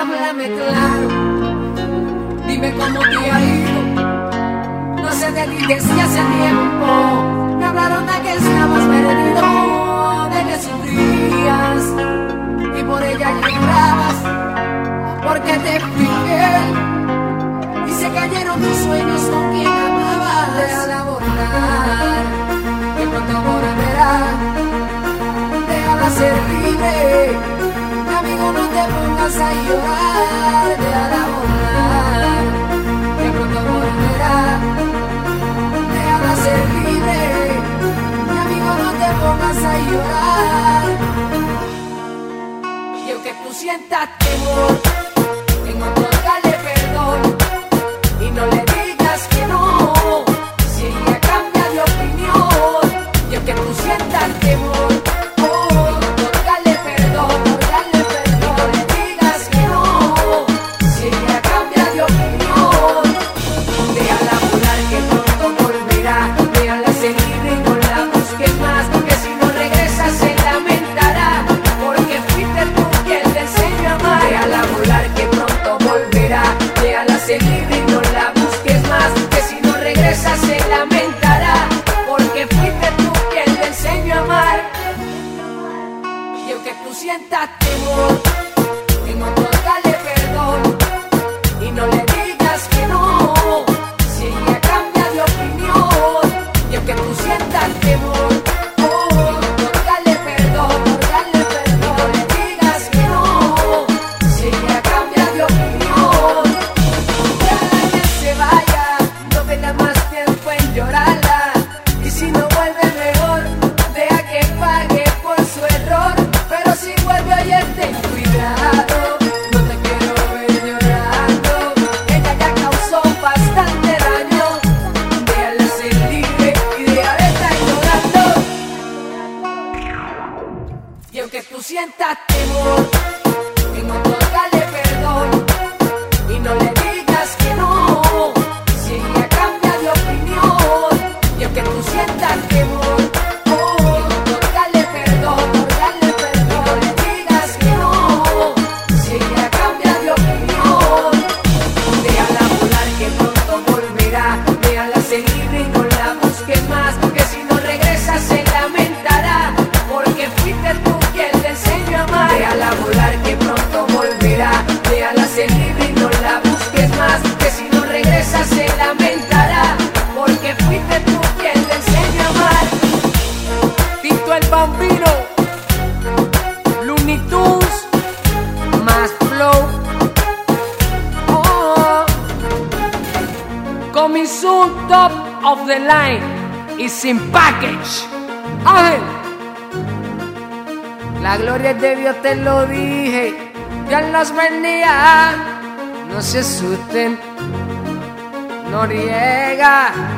háblame claro. Dime cómo te ha ido. No sé de ti desde hace tiempo. Me hablaron de que estabas perdido, de que sufrías y por ella llorabas, porque te fui fiel y se cayeron tus sueños con quien amabas. Déjala volar, que pronto volverá. Déjala ser libre, mi amigo no te pongas a llorar. Déjala volar, que pronto volverá. Déjala ser libre, mi amigo no te pongas a llorar. Y aunque tú sientas temor, regresa se lamentará, porque fuiste tú quien le enseñó a amar. Y aunque tú sientas temor, en otro dale perdón y no le digas que no. Si ella cambia de opinión, y aunque tú sientas temor, llorarla. Y si no vuelve mejor, deja que pague por su error. Pero si vuelve oye ten cuidado, no te quiero ver llorando. Ella ya causó bastante daño. Déjala ser libre y deja de estar llorando. Y aunque tú sientas temor, en otro Bambino, Looney más flow. Oh. Coming soon, top of the line y sin package. Ángel. La gloria de Dios te lo dije. Dios los bendiga. No se asusten. Noriega.